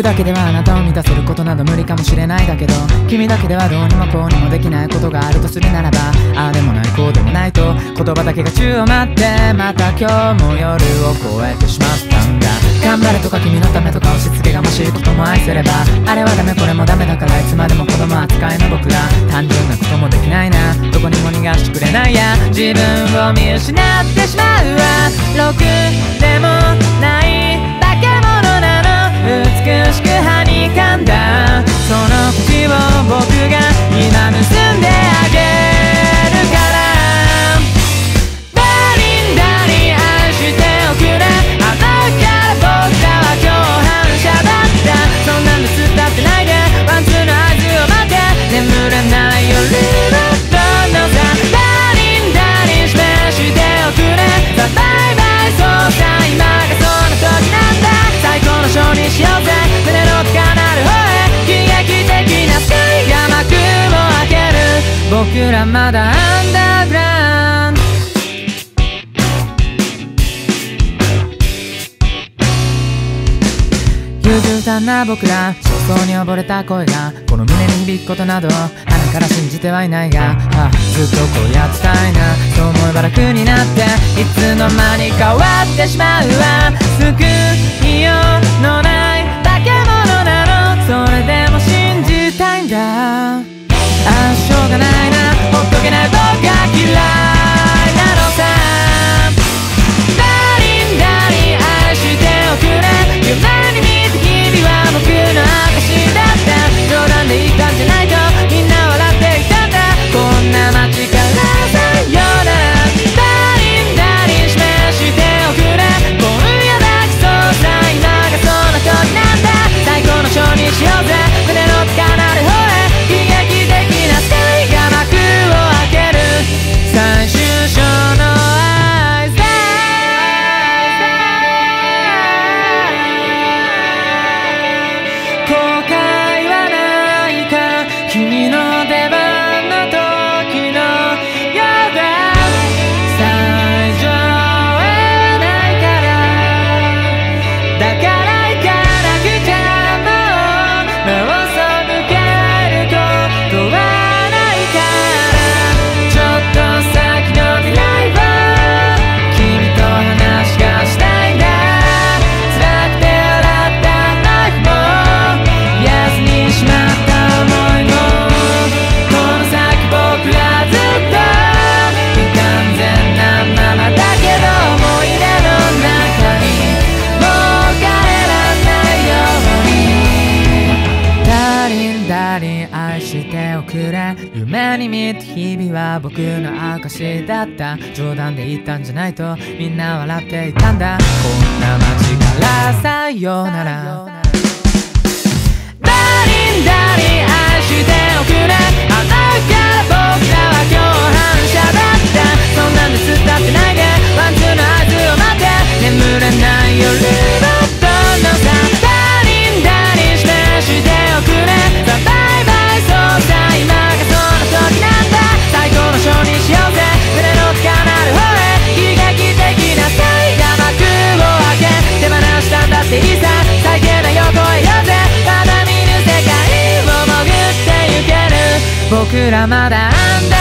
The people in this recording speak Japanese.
僕だけではあなたを満たせることなど無理かもしれないだけど君だけではどうにもこうにもできないことがあるとするならばああでもないこうでもないと言葉だけが宙を待ってまた今日も夜を越えてしまったんだ。頑張れとか君のためとか押し付けがましいことも愛せればあれはダメこれもダメだからいつまでも子供扱いの僕ら単純なこともできないな。どこにも逃がしてくれないや。自分を見失ってしまうわ。ろくでもない。美しくはにかんだ僕らまだアンダーグラウンド。優柔さんな僕ら焦燥に溺れた声がこの胸に響くことなど鼻から信じてはいないが、あずっとこうやってたいなそう思えば楽になっていつの間にか終わってしまうわ。救いよ。愛しておくれ。夢に見た日々は僕の証だった。冗談で言ったんじゃないとみんな笑っていたんだ。こんな街からさよなら。僕らまだあんだ